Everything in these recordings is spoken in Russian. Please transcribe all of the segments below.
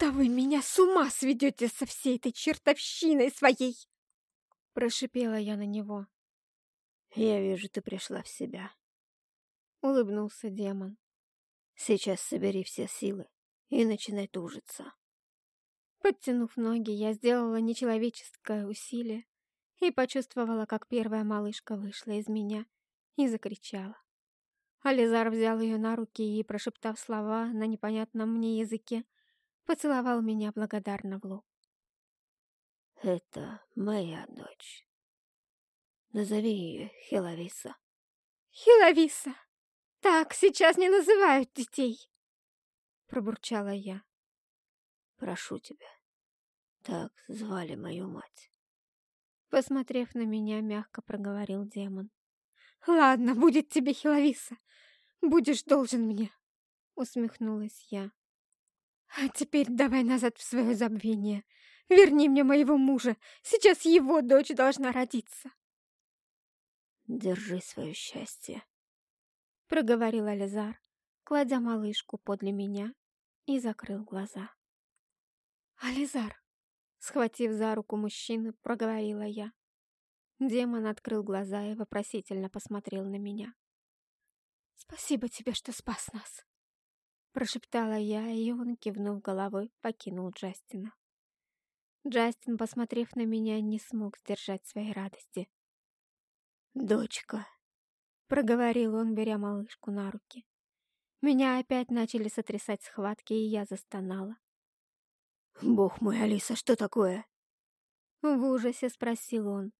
«Да вы меня с ума сведете со всей этой чертовщиной своей!» Прошипела я на него. «Я вижу, ты пришла в себя», — улыбнулся демон. «Сейчас собери все силы и начинай тужиться». Подтянув ноги, я сделала нечеловеческое усилие и почувствовала, как первая малышка вышла из меня и закричала. Ализар взял ее на руки и, прошептав слова на непонятном мне языке, поцеловал меня благодарно в лоб. «Это моя дочь. Назови ее Хиловиса». «Хиловиса! Так сейчас не называют детей!» Пробурчала я. «Прошу тебя, так звали мою мать». Посмотрев на меня, мягко проговорил демон. «Ладно, будет тебе Хиловиса. Будешь должен мне!» Усмехнулась я. «А теперь давай назад в свое забвение. Верни мне моего мужа. Сейчас его дочь должна родиться». «Держи свое счастье», — проговорил Ализар, кладя малышку подле меня и закрыл глаза. «Ализар!» — схватив за руку мужчины, проговорила я. Демон открыл глаза и вопросительно посмотрел на меня. «Спасибо тебе, что спас нас!» Прошептала я, и он, кивнув головой, покинул Джастина. Джастин, посмотрев на меня, не смог сдержать своей радости. «Дочка!» — проговорил он, беря малышку на руки. Меня опять начали сотрясать схватки, и я застонала. «Бог мой, Алиса, что такое?» В ужасе спросил он.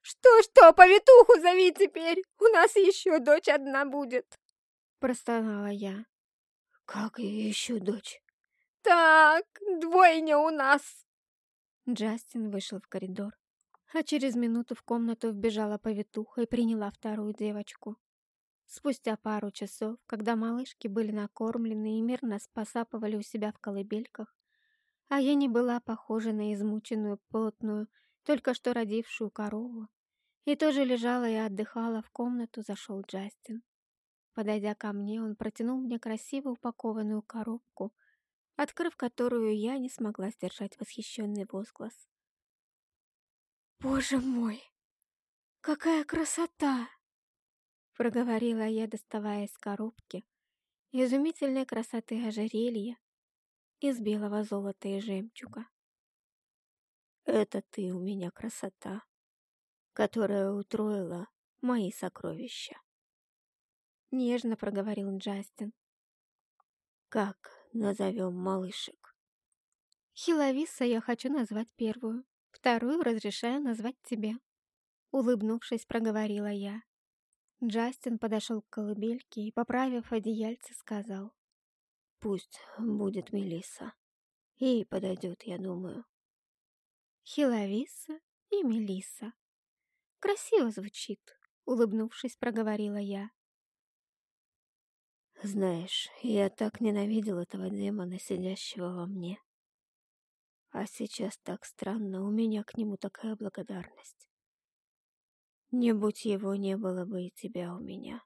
«Что-что, повитуху зови теперь! У нас еще дочь одна будет!» Простонала я. «Как еще дочь?» «Так, двойня у нас!» Джастин вышел в коридор, а через минуту в комнату вбежала повитуха и приняла вторую девочку. Спустя пару часов, когда малышки были накормлены и мирно посапывали у себя в колыбельках, а я не была похожа на измученную, плотную, только что родившую корову, и тоже лежала и отдыхала в комнату, зашел Джастин. Подойдя ко мне, он протянул мне красиво упакованную коробку, открыв которую я не смогла сдержать восхищенный возглас. «Боже мой! Какая красота!» Проговорила я, доставая из коробки изумительной красоты ожерелья из белого золота и жемчуга. «Это ты у меня красота, которая утроила мои сокровища», — нежно проговорил Джастин. «Как назовем малышек?» «Хиловиса я хочу назвать первую, вторую разрешаю назвать тебе», — улыбнувшись, проговорила я. Джастин подошел к колыбельке и, поправив одеяльце, сказал. «Пусть будет Мелисса. Ей подойдет, я думаю». Хиловиса и Мелисса. Красиво звучит, улыбнувшись, проговорила я. Знаешь, я так ненавидел этого демона, сидящего во мне. А сейчас так странно, у меня к нему такая благодарность. Не будь его, не было бы и тебя у меня.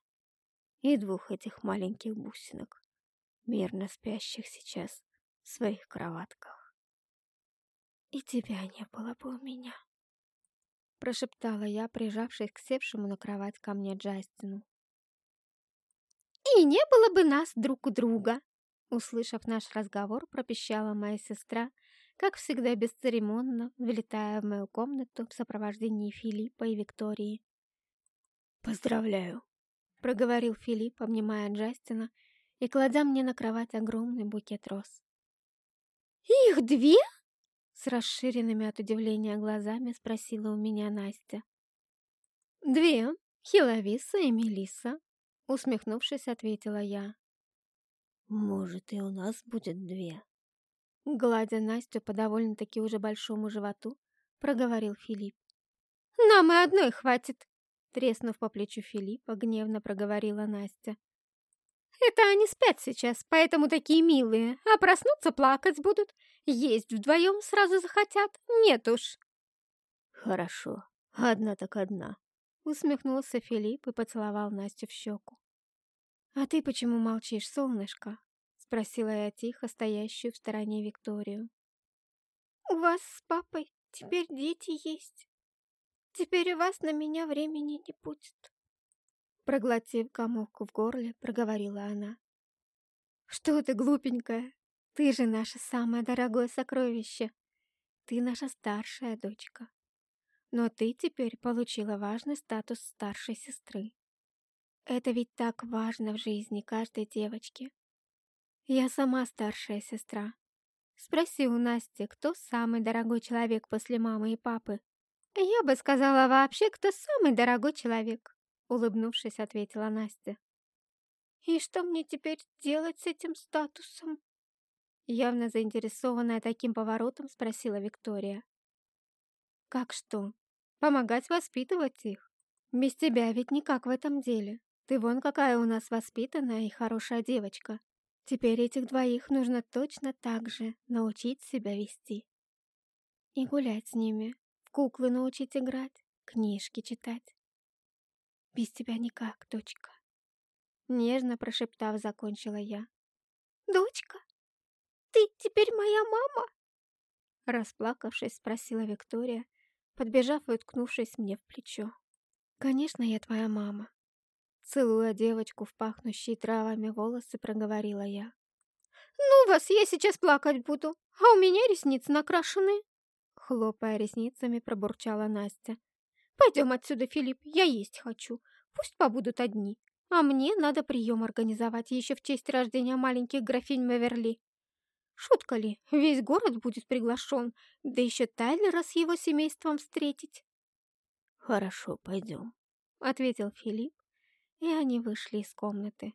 И двух этих маленьких бусинок, мирно спящих сейчас в своих кроватках. «И тебя не было бы у меня», — прошептала я, прижавшись к севшему на кровать ко мне Джастину. «И не было бы нас друг у друга», — услышав наш разговор, пропищала моя сестра, как всегда бесцеремонно, влетая в мою комнату в сопровождении Филиппа и Виктории. «Поздравляю», — проговорил Филипп, обнимая Джастина и кладя мне на кровать огромный букет роз. «Их две?» С расширенными от удивления глазами спросила у меня Настя. «Две, Хиловиса и Мелисса», — усмехнувшись, ответила я. «Может, и у нас будет две?» Гладя Настю по довольно-таки уже большому животу, проговорил Филипп. «Нам и одной хватит», — треснув по плечу Филиппа, гневно проговорила Настя. Это они спят сейчас, поэтому такие милые, а проснуться плакать будут. Есть вдвоем сразу захотят, нет уж. Хорошо, одна так одна. Усмехнулся Филипп и поцеловал Настю в щеку. «А ты почему молчишь, солнышко?» Спросила я тихо, стоящую в стороне Викторию. «У вас с папой теперь дети есть. Теперь у вас на меня времени не будет». Проглотив комок в горле, проговорила она. «Что ты, глупенькая? Ты же наше самое дорогое сокровище. Ты наша старшая дочка. Но ты теперь получила важный статус старшей сестры. Это ведь так важно в жизни каждой девочки. Я сама старшая сестра. Спроси у Насти, кто самый дорогой человек после мамы и папы. Я бы сказала вообще, кто самый дорогой человек. Улыбнувшись, ответила Настя. «И что мне теперь делать с этим статусом?» Явно заинтересованная таким поворотом, спросила Виктория. «Как что? Помогать воспитывать их? Без тебя ведь никак в этом деле. Ты вон какая у нас воспитанная и хорошая девочка. Теперь этих двоих нужно точно так же научить себя вести. И гулять с ними, в куклы научить играть, книжки читать. Без тебя никак, дочка. Нежно прошептав, закончила я. «Дочка, ты теперь моя мама?» Расплакавшись, спросила Виктория, подбежав и уткнувшись мне в плечо. «Конечно, я твоя мама. Целуя девочку в пахнущие травами волосы, проговорила я. «Ну вас, я сейчас плакать буду, а у меня ресницы накрашены!» Хлопая ресницами, пробурчала Настя. «Пойдем отсюда, Филипп, я есть хочу. Пусть побудут одни. А мне надо прием организовать еще в честь рождения маленьких графинь Меверли. Шутка ли, весь город будет приглашен, да еще Тайлера с его семейством встретить». «Хорошо, пойдем», — ответил Филипп и они вышли из комнаты.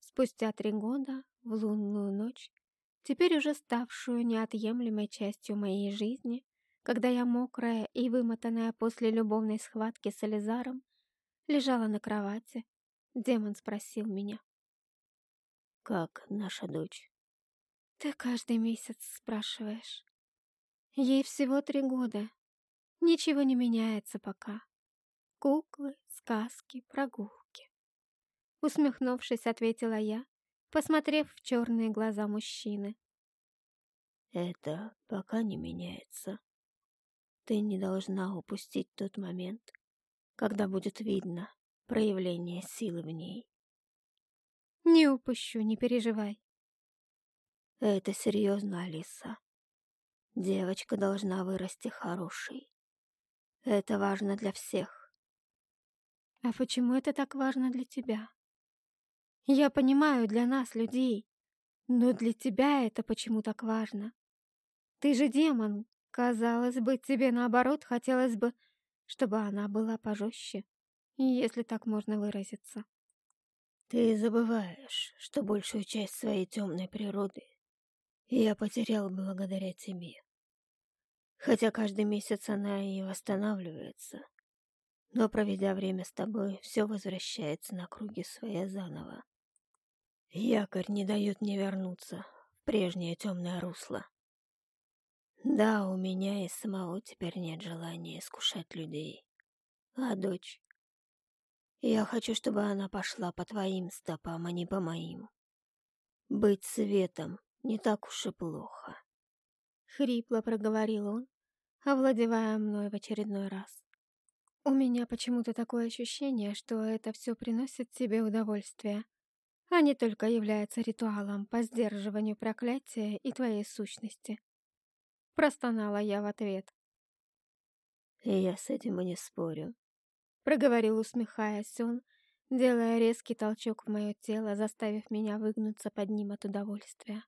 Спустя три года, в лунную ночь, теперь уже ставшую неотъемлемой частью моей жизни, когда я мокрая и вымотанная после любовной схватки с Элизаром, лежала на кровати, демон спросил меня. «Как наша дочь?» «Ты каждый месяц спрашиваешь. Ей всего три года. Ничего не меняется пока. Куклы, сказки, прогулки. Усмехнувшись, ответила я, посмотрев в черные глаза мужчины. Это пока не меняется. Ты не должна упустить тот момент, когда будет видно проявление силы в ней. Не упущу, не переживай. Это серьезно, Алиса. Девочка должна вырасти хорошей. Это важно для всех. А почему это так важно для тебя? Я понимаю, для нас, людей, но для тебя это почему так важно? Ты же демон. Казалось бы, тебе наоборот хотелось бы, чтобы она была пожестче, если так можно выразиться. Ты забываешь, что большую часть своей темной природы я потерял благодаря тебе. Хотя каждый месяц она и восстанавливается, но, проведя время с тобой, все возвращается на круги своя заново. Якорь не дает мне вернуться в прежнее темное русло. Да, у меня и самого теперь нет желания искушать людей. А дочь? Я хочу, чтобы она пошла по твоим стопам, а не по моим. Быть светом не так уж и плохо. Хрипло проговорил он, овладевая мной в очередной раз. У меня почему-то такое ощущение, что это все приносит тебе удовольствие, а не только является ритуалом по сдерживанию проклятия и твоей сущности. Простонала я в ответ. «Я с этим и не спорю», — проговорил, усмехаясь он, делая резкий толчок в мое тело, заставив меня выгнуться под ним от удовольствия.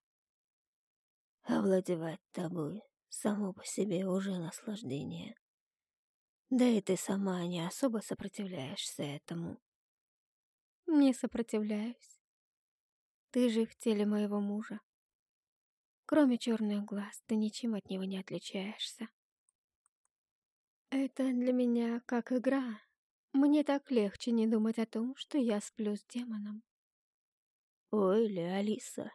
«Овладевать тобой само по себе уже наслаждение. Да и ты сама не особо сопротивляешься этому. Не сопротивляюсь. Ты же в теле моего мужа. Кроме черных глаз, ты ничем от него не отличаешься. Это для меня как игра. Мне так легче не думать о том, что я сплю с демоном. Ой, ли, Алиса.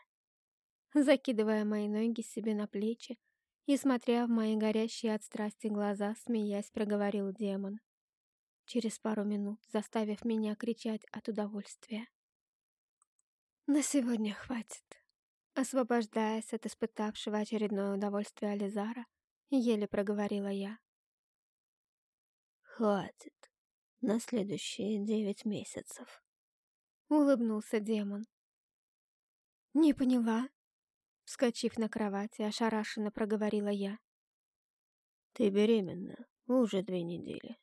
Закидывая мои ноги себе на плечи, и, смотря в мои горящие от страсти глаза, смеясь, проговорил демон. Через пару минут, заставив меня кричать от удовольствия. На сегодня хватит. Освобождаясь от испытавшего очередное удовольствие Ализара, еле проговорила я. Хватит. На следующие девять месяцев. Улыбнулся демон. Не поняла. Вскочив на кровати, ошарашенно проговорила я. Ты беременна уже две недели.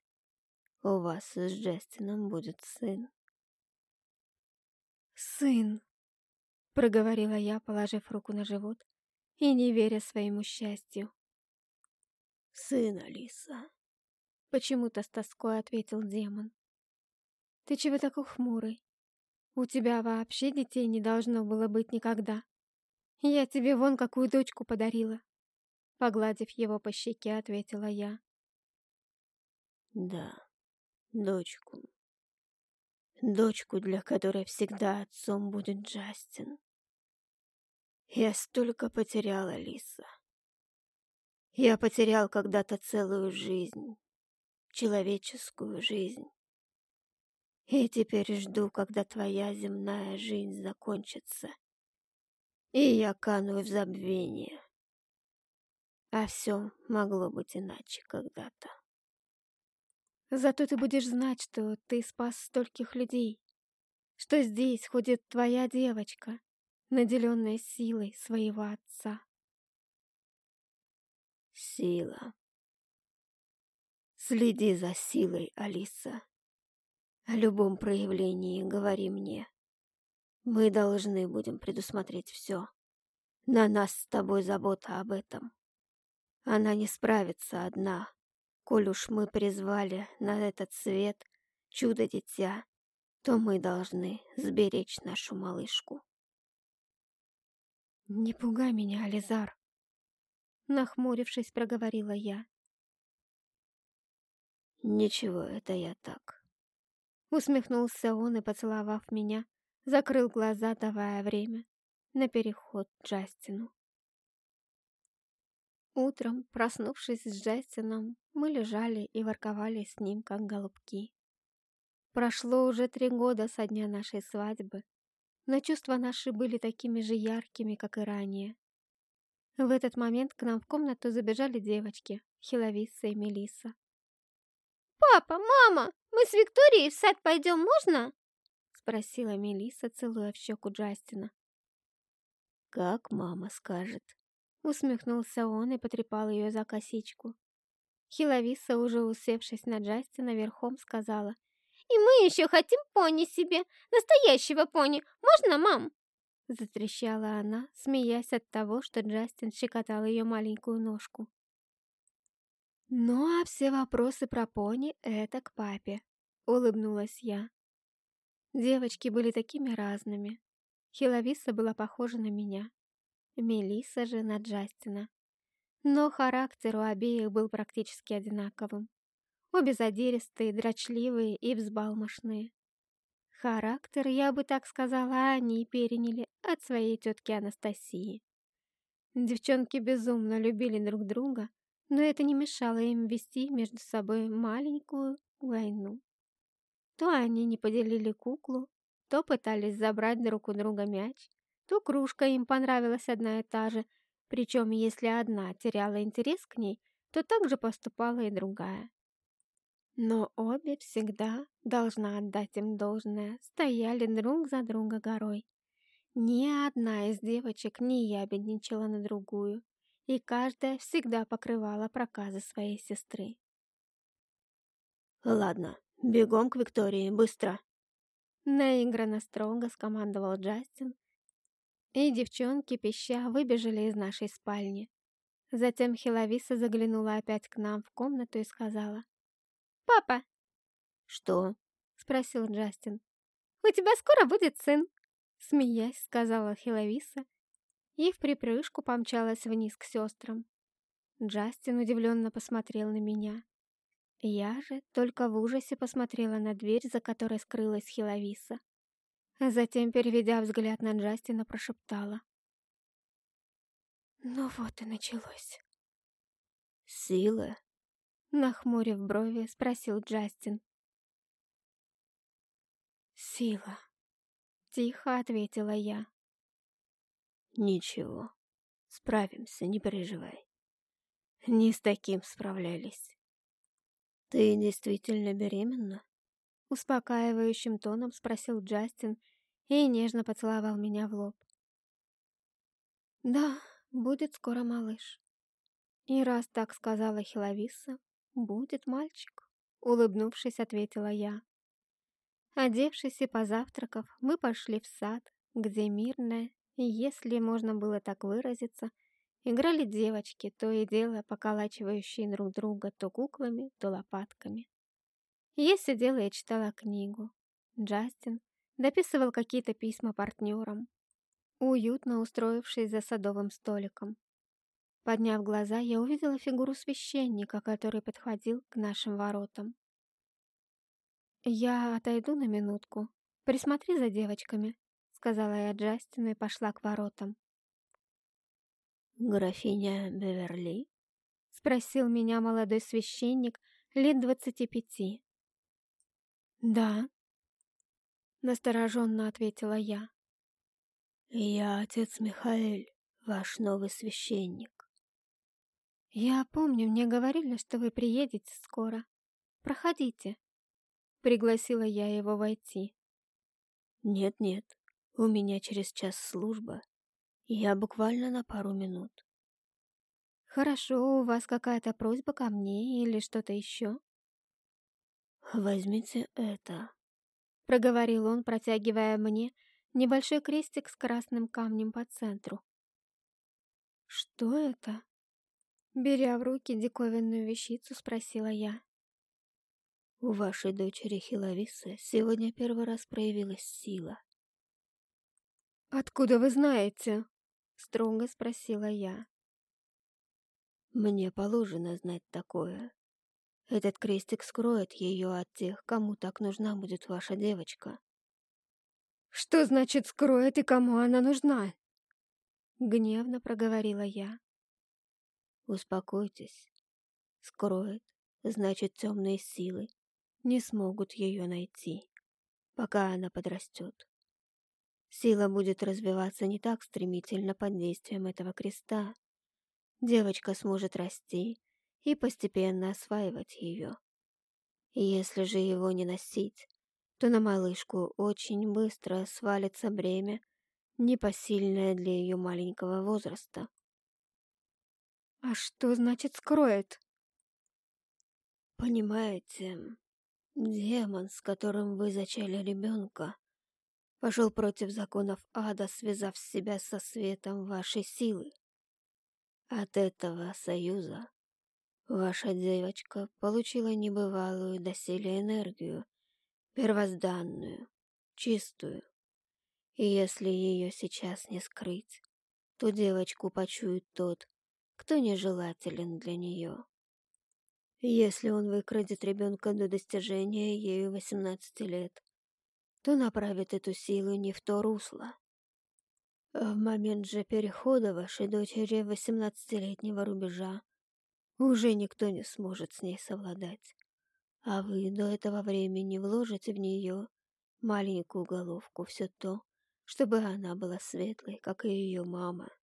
У вас с Джастином будет сын. Сын, проговорила я, положив руку на живот и не веря своему счастью. Сын, Алиса. Почему-то с тоской ответил демон. Ты чего такой хмурый? У тебя вообще детей не должно было быть никогда. Я тебе вон какую дочку подарила. Погладив его по щеке, ответила я. Да, дочку. Дочку, для которой всегда отцом будет Джастин. Я столько потеряла, Лиса. Я потерял когда-то целую жизнь, человеческую жизнь. И теперь жду, когда твоя земная жизнь закончится, и я кану в забвение. А все могло быть иначе когда-то. Зато ты будешь знать, что ты спас стольких людей, что здесь ходит твоя девочка, наделенная силой своего отца. Сила. Следи за силой, Алиса. О любом проявлении говори мне. Мы должны будем предусмотреть все. На нас с тобой забота об этом. Она не справится одна, коль уж мы призвали на этот свет чудо-дитя, то мы должны сберечь нашу малышку. «Не пугай меня, Ализар!» Нахмурившись, проговорила я. «Ничего, это я так». Усмехнулся он и, поцеловав меня, закрыл глаза, давая время на переход Джастину. Утром, проснувшись с Джастином, мы лежали и ворковали с ним, как голубки. Прошло уже три года со дня нашей свадьбы, но чувства наши были такими же яркими, как и ранее. В этот момент к нам в комнату забежали девочки, Хиловиса и Мелиса. «Папа, мама, мы с Викторией в сад пойдем, можно?» Спросила Мелиса, целуя в щеку Джастина. «Как мама скажет», Усмехнулся он и потрепал ее за косичку. Хиловиса, уже усевшись на Джастина верхом, сказала. «И мы еще хотим пони себе, настоящего пони. Можно, мам?» Затрещала она, смеясь от того, что Джастин щекотал ее маленькую ножку. «Ну а все вопросы про пони — это к папе», — улыбнулась я. Девочки были такими разными. Хиловиса была похожа на меня, Мелисса же на Джастина. Но характер у обеих был практически одинаковым. Обе задиристые, дрочливые и взбалмошные. Характер, я бы так сказала, они переняли от своей тетки Анастасии. Девчонки безумно любили друг друга, но это не мешало им вести между собой маленькую войну. То они не поделили куклу, то пытались забрать друг у друга мяч, то кружка им понравилась одна и та же, причем если одна теряла интерес к ней, то так же поступала и другая. Но обе всегда, должна отдать им должное, стояли друг за друга горой. Ни одна из девочек не ябедничала на другую, и каждая всегда покрывала проказы своей сестры. «Ладно, бегом к Виктории, быстро!» Наигранно строго скомандовал Джастин, и девчонки, пища, выбежали из нашей спальни. Затем Хиловиса заглянула опять к нам в комнату и сказала. «Папа!» «Что?» — спросил Джастин. «У тебя скоро будет сын!» Смеясь, сказала Хиловиса и в припрыжку помчалась вниз к сестрам. Джастин удивленно посмотрел на меня. Я же только в ужасе посмотрела на дверь, за которой скрылась Хиловиса. Затем, переведя взгляд на Джастина, прошептала. Ну вот и началось. «Сила?» Нахмурив брови, спросил Джастин. «Сила», — Тихо ответила я. Ничего, справимся, не переживай. Не с таким справлялись. Ты действительно беременна? Успокаивающим тоном спросил Джастин и нежно поцеловал меня в лоб. Да, будет скоро малыш. И раз так сказала Хиловиса, будет мальчик. Улыбнувшись, ответила я. Одевшись и позавтракав, мы пошли в сад, где мирная, если можно было так выразиться, играли девочки, то и дело поколачивающие друг друга то куклами, то лопатками. Я сидела и читала книгу. Джастин дописывал какие-то письма партнерам, уютно устроившись за садовым столиком. Подняв глаза, я увидела фигуру священника, который подходил к нашим воротам. «Я отойду на минутку. Присмотри за девочками», — сказала я Джастину и пошла к воротам. «Графиня Беверли?» — спросил меня молодой священник лет двадцати пяти. «Да», — настороженно ответила я. «Я отец Михаэль, ваш новый священник». «Я помню, мне говорили, что вы приедете скоро. Проходите». Пригласила я его войти. «Нет-нет, у меня через час служба. Я буквально на пару минут». «Хорошо, у вас какая-то просьба ко мне или что-то еще?» «Возьмите это», — проговорил он, протягивая мне небольшой крестик с красным камнем по центру. «Что это?» Беря в руки диковинную вещицу, спросила я. У вашей дочери Хиловисы сегодня первый раз проявилась сила. «Откуда вы знаете?» — строго спросила я. «Мне положено знать такое. Этот крестик скроет ее от тех, кому так нужна будет ваша девочка». «Что значит скроет и кому она нужна?» Гневно проговорила я. «Успокойтесь. Скроет, значит, темные силы не смогут ее найти, пока она подрастет. Сила будет развиваться не так стремительно под действием этого креста. Девочка сможет расти и постепенно осваивать ее. Если же его не носить, то на малышку очень быстро свалится бремя, непосильное для ее маленького возраста. «А что значит скроет?» «Понимаете, Демон, с которым вы зачали ребенка, пошел против законов ада, связав себя со светом вашей силы. От этого союза ваша девочка получила небывалую доселе энергию, первозданную, чистую. И если ее сейчас не скрыть, то девочку почует тот, кто нежелателен для нее. Если он выкрадет ребенка до достижения ею 18 лет, то направит эту силу не в то русло. В момент же перехода вашей дочери 18-летнего рубежа уже никто не сможет с ней совладать. А вы до этого времени вложите в нее маленькую головку все то, чтобы она была светлой, как и ее мама.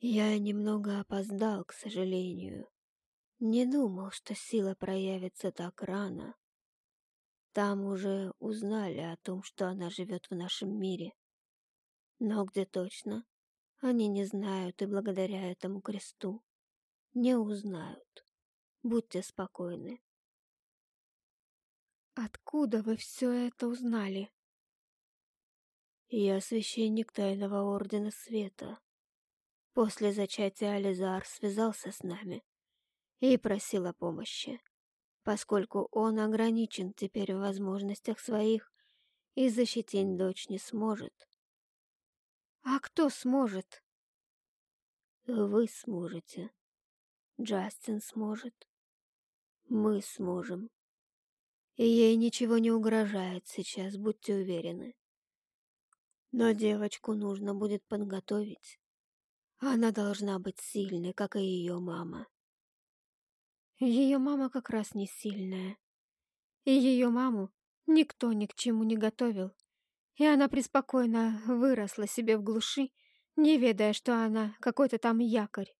Я немного опоздал, к сожалению, не думал, что сила проявится так рано. Там уже узнали о том, что она живет в нашем мире. Но где точно, они не знают и благодаря этому кресту не узнают. Будьте спокойны. Откуда вы все это узнали? Я священник Тайного Ордена Света. После зачатия Ализар связался с нами и просил о помощи, поскольку он ограничен теперь в возможностях своих и защитить дочь не сможет. А кто сможет? Вы сможете. Джастин сможет. Мы сможем. И ей ничего не угрожает сейчас, будьте уверены. Но девочку нужно будет подготовить. Она должна быть сильной, как и ее мама. Ее мама как раз не сильная. И ее маму никто ни к чему не готовил. и она преспокойно выросла себе в глуши, не ведая, что она какой-то там якорь.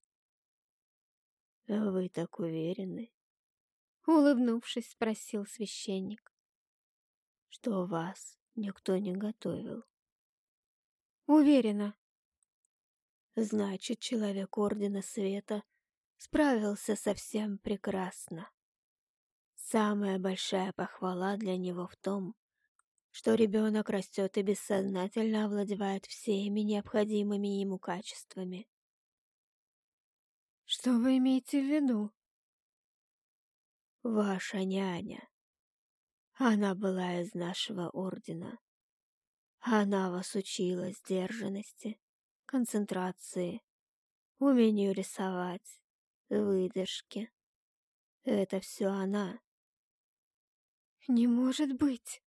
«Вы так уверены?» Улыбнувшись, спросил священник. «Что вас никто не готовил?» «Уверена». «Значит, человек Ордена Света справился совсем прекрасно. Самая большая похвала для него в том, что ребенок растет и бессознательно овладевает всеми необходимыми ему качествами. Что вы имеете в виду? Ваша няня. Она была из нашего ордена. Она вас учила сдержанности, концентрации, умению рисовать, выдержке. Это все она. Не может быть.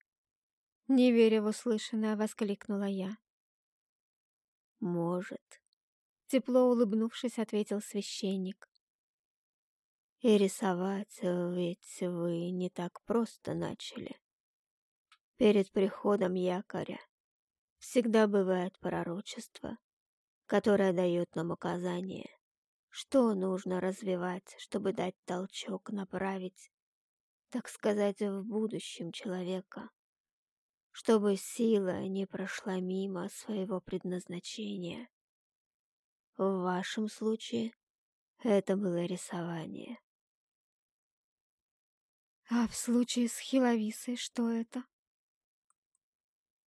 Не веря в услышанное, воскликнула я. «Может», — тепло улыбнувшись, ответил священник. «И рисовать ведь вы не так просто начали. Перед приходом якоря всегда бывает пророчество, которое дает нам указание, что нужно развивать, чтобы дать толчок направить, так сказать, в будущем человека чтобы сила не прошла мимо своего предназначения. В вашем случае это было рисование. А в случае с Хиловисой что это?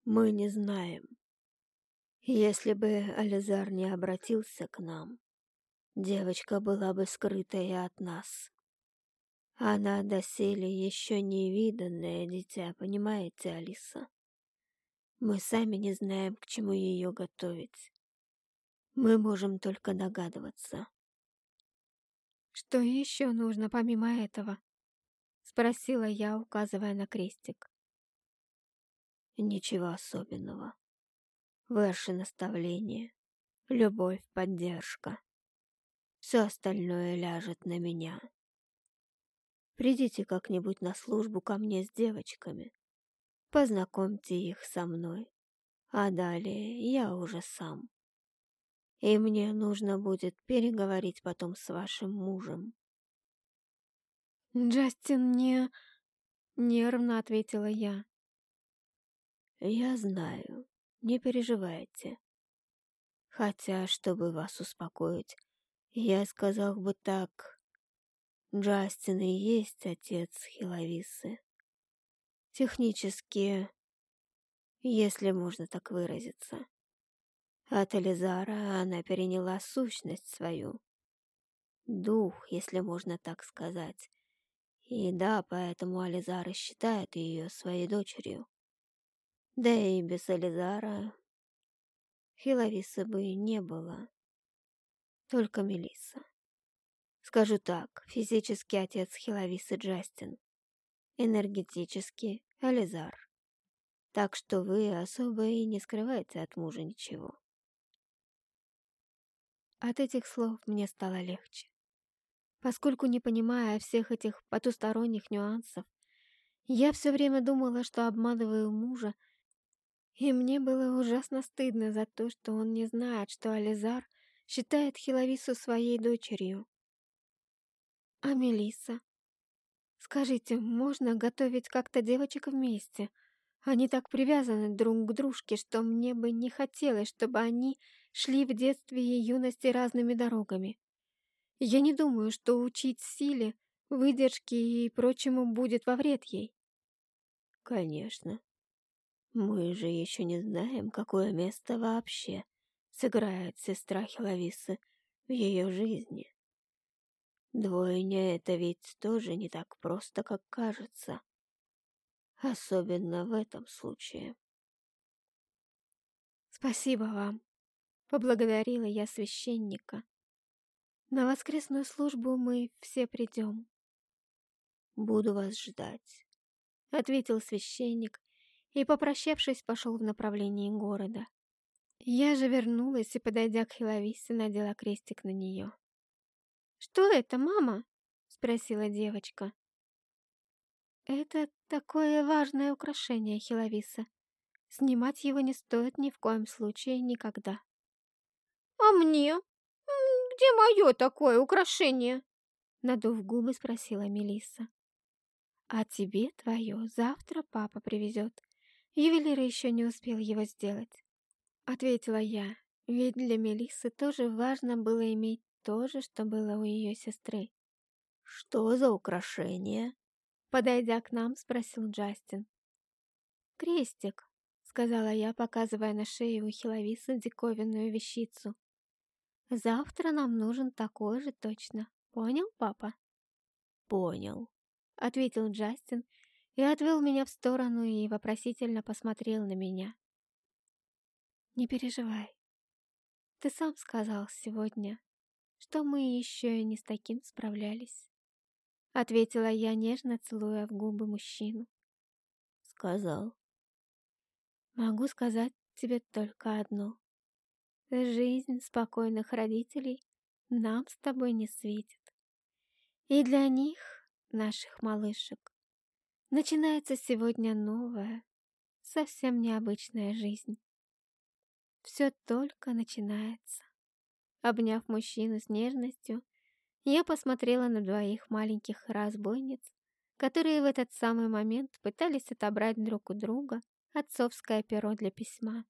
Мы не знаем. Если бы Ализар не обратился к нам, девочка была бы скрыта и от нас. Она доселе еще невиданное дитя, понимаете, Алиса? Мы сами не знаем, к чему ее готовить. Мы можем только догадываться. «Что еще нужно помимо этого?» — спросила я, указывая на крестик. «Ничего особенного. Ваши наставления, любовь, поддержка. Все остальное ляжет на меня. Придите как-нибудь на службу ко мне с девочками. Познакомьте их со мной, а далее я уже сам. И мне нужно будет переговорить потом с вашим мужем. «Джастин не...» — нервно ответила я. «Я знаю, не переживайте. Хотя, чтобы вас успокоить, я сказал бы так. Джастин и есть отец Хиловисы. Технически, если можно так выразиться. От Элизара она переняла сущность свою. Дух, если можно так сказать. И да, поэтому Ализара считает ее своей дочерью. Да и без Ализара Хиловисы бы не было. Только Мелисса. Скажу так, физический отец Хиловисы Джастин энергетически Ализар. Так что вы особо и не скрываете от мужа ничего. От этих слов мне стало легче. Поскольку не понимая всех этих потусторонних нюансов, я все время думала, что обманываю мужа, и мне было ужасно стыдно за то, что он не знает, что Ализар считает Хиловису своей дочерью. А Мелисса? Скажите, можно готовить как-то девочек вместе? Они так привязаны друг к дружке, что мне бы не хотелось, чтобы они шли в детстве и юности разными дорогами. Я не думаю, что учить силе, выдержке и прочему будет во вред ей. Конечно. Мы же еще не знаем, какое место вообще сыграет сестра Хиловисы в ее жизни. Двойня — это ведь тоже не так просто, как кажется. Особенно в этом случае. «Спасибо вам», — поблагодарила я священника. «На воскресную службу мы все придем». «Буду вас ждать», — ответил священник и, попрощавшись, пошел в направлении города. Я же вернулась и, подойдя к Хиловисе, надела крестик на нее. «Что это, мама?» — спросила девочка. «Это такое важное украшение, Хиловиса», — Снимать его не стоит ни в коем случае никогда. «А мне? Где мое такое украшение?» Надув губы, спросила Мелисса. «А тебе твое завтра папа привезет. Ювелир еще не успел его сделать», — ответила я, ведь для Мелиссы тоже важно было иметь то же, что было у ее сестры. «Что за украшение?» Подойдя к нам, спросил Джастин. «Крестик», сказала я, показывая на шее у Хиловиса диковинную вещицу. «Завтра нам нужен такой же точно. Понял, папа?» «Понял», — ответил Джастин и отвел меня в сторону и вопросительно посмотрел на меня. «Не переживай. Ты сам сказал сегодня, что мы еще и не с таким справлялись», — ответила я, нежно целуя в губы мужчину. «Сказал», Могу сказать тебе только одно. Жизнь спокойных родителей нам с тобой не светит. И для них, наших малышек, начинается сегодня новая, совсем необычная жизнь. Все только начинается. Обняв мужчину с нежностью, я посмотрела на двоих маленьких разбойниц, которые в этот самый момент пытались отобрать друг у друга отцовское перо для письма.